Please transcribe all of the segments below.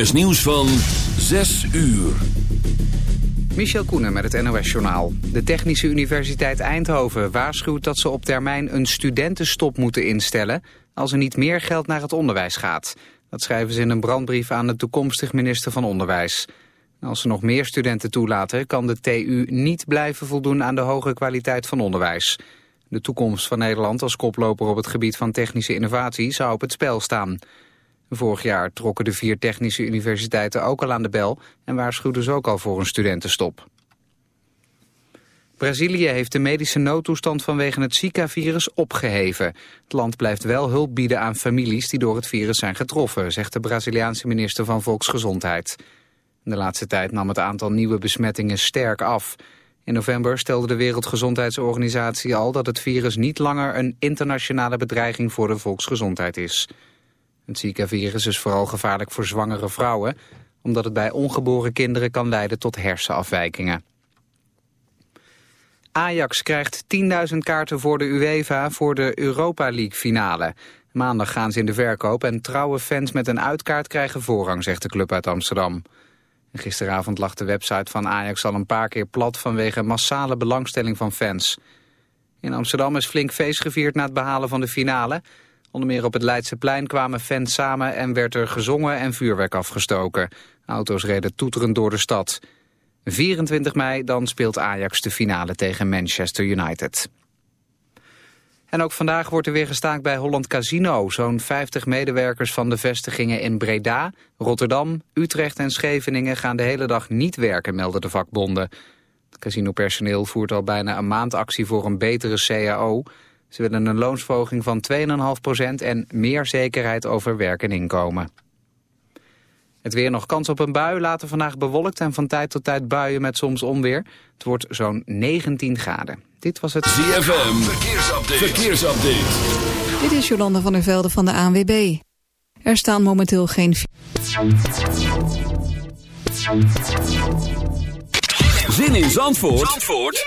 NOS nieuws van 6 uur. Michel Koenen met het NOS-journaal. De Technische Universiteit Eindhoven waarschuwt dat ze op termijn een studentenstop moeten instellen... als er niet meer geld naar het onderwijs gaat. Dat schrijven ze in een brandbrief aan de toekomstig minister van Onderwijs. Als ze nog meer studenten toelaten, kan de TU niet blijven voldoen aan de hoge kwaliteit van onderwijs. De toekomst van Nederland als koploper op het gebied van technische innovatie zou op het spel staan. Vorig jaar trokken de vier technische universiteiten ook al aan de bel en waarschuwden ze ook al voor een studentenstop. Brazilië heeft de medische noodtoestand vanwege het Zika-virus opgeheven. Het land blijft wel hulp bieden aan families die door het virus zijn getroffen, zegt de Braziliaanse minister van Volksgezondheid. De laatste tijd nam het aantal nieuwe besmettingen sterk af. In november stelde de Wereldgezondheidsorganisatie al dat het virus niet langer een internationale bedreiging voor de volksgezondheid is. Het Zika-virus is vooral gevaarlijk voor zwangere vrouwen, omdat het bij ongeboren kinderen kan leiden tot hersenafwijkingen. Ajax krijgt 10.000 kaarten voor de UEFA voor de Europa League finale. Maandag gaan ze in de verkoop en trouwe fans met een uitkaart krijgen voorrang, zegt de club uit Amsterdam. Gisteravond lag de website van Ajax al een paar keer plat vanwege massale belangstelling van fans. In Amsterdam is flink feest gevierd na het behalen van de finale. Onder meer op het Leidseplein kwamen fans samen en werd er gezongen en vuurwerk afgestoken. Auto's reden toeterend door de stad. 24 mei dan speelt Ajax de finale tegen Manchester United. En ook vandaag wordt er weer gestaakt bij Holland Casino. Zo'n 50 medewerkers van de vestigingen in Breda, Rotterdam, Utrecht en Scheveningen gaan de hele dag niet werken, melden de vakbonden. Het casinopersoneel voert al bijna een maand actie voor een betere CAO. Ze willen een loonsverhoging van 2,5% en meer zekerheid over werk en inkomen. Het weer nog kans op een bui, later vandaag bewolkt en van tijd tot tijd buien met soms onweer. Het wordt zo'n 19 graden. Dit was het ZFM, verkeersupdate. verkeersupdate. Dit is Jolanda van der Velde van de ANWB. Er staan momenteel geen... Zin in Zandvoort, Zandvoort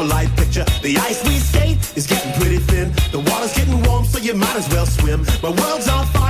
natural light picture. The ice we skate is getting pretty thin. The water's getting warm, so you might as well swim. My world's on fire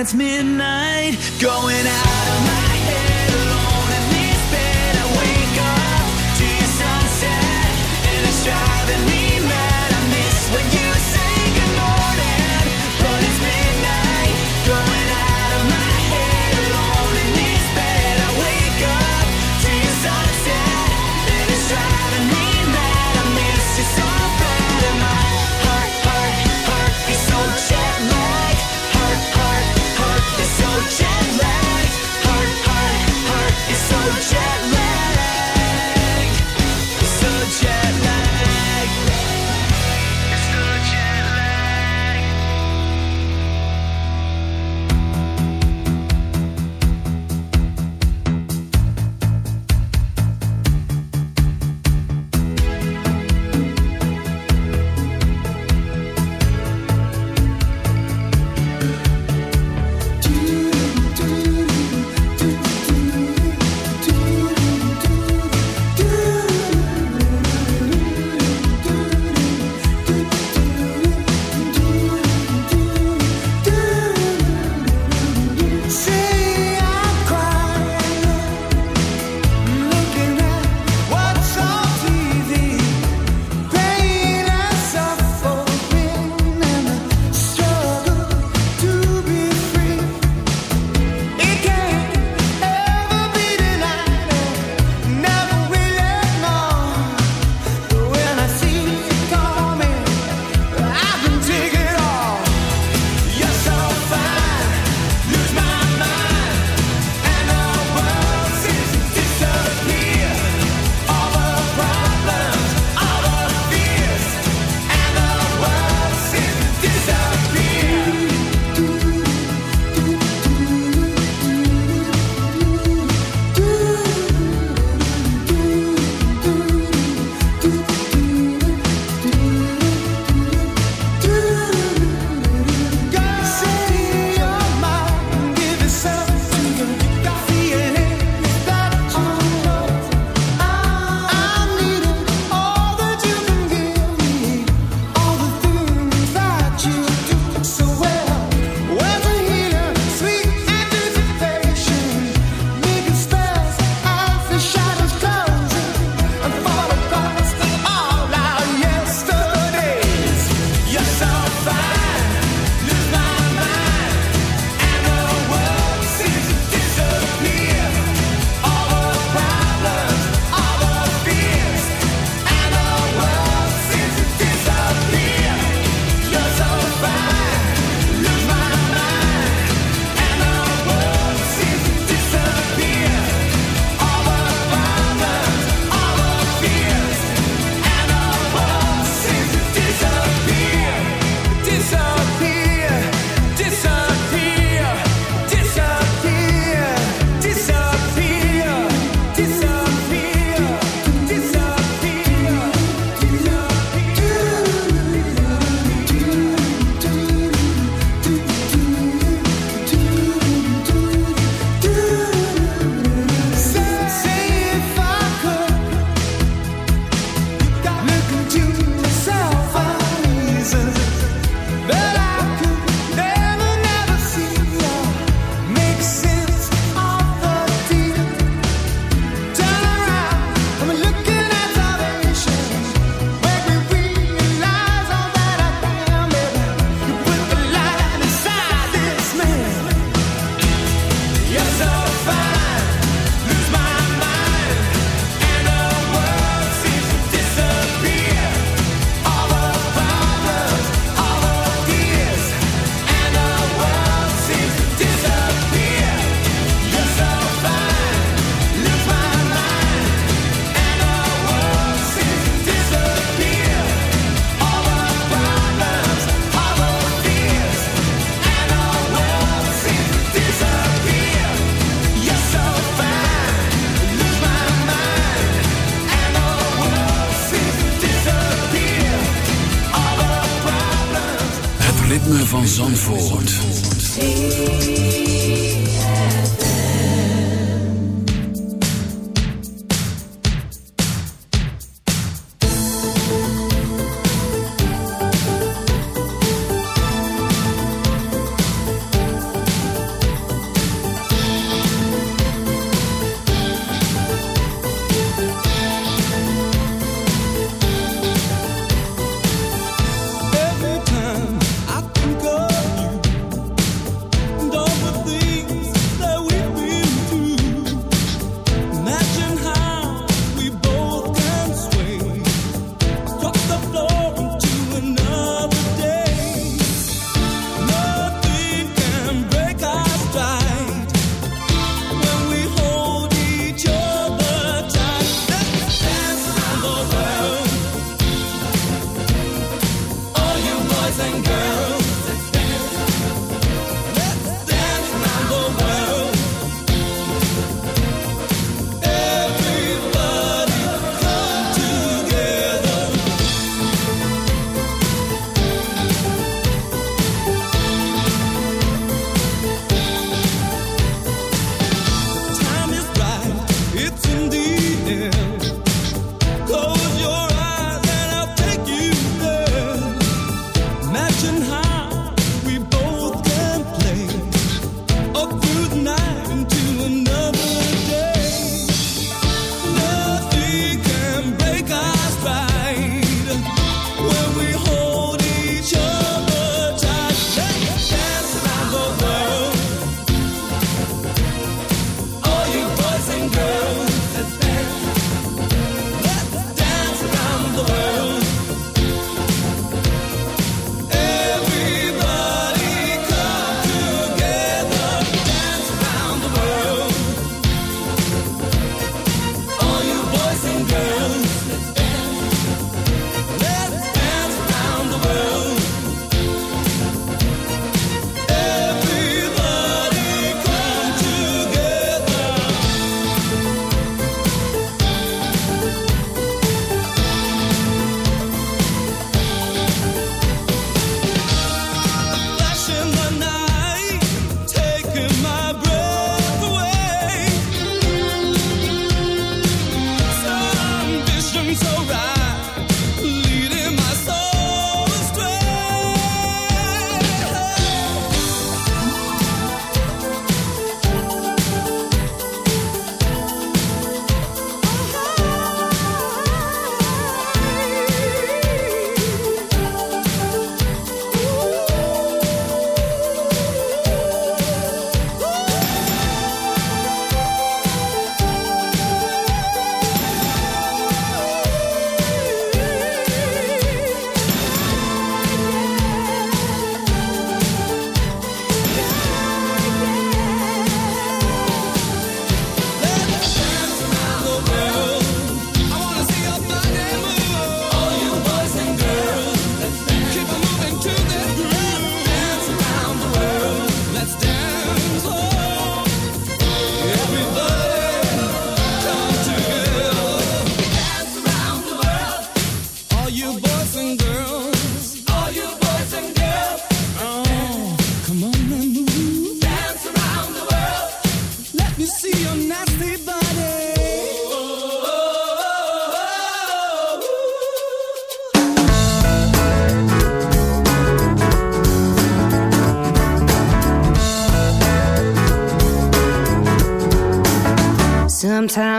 It's midnight.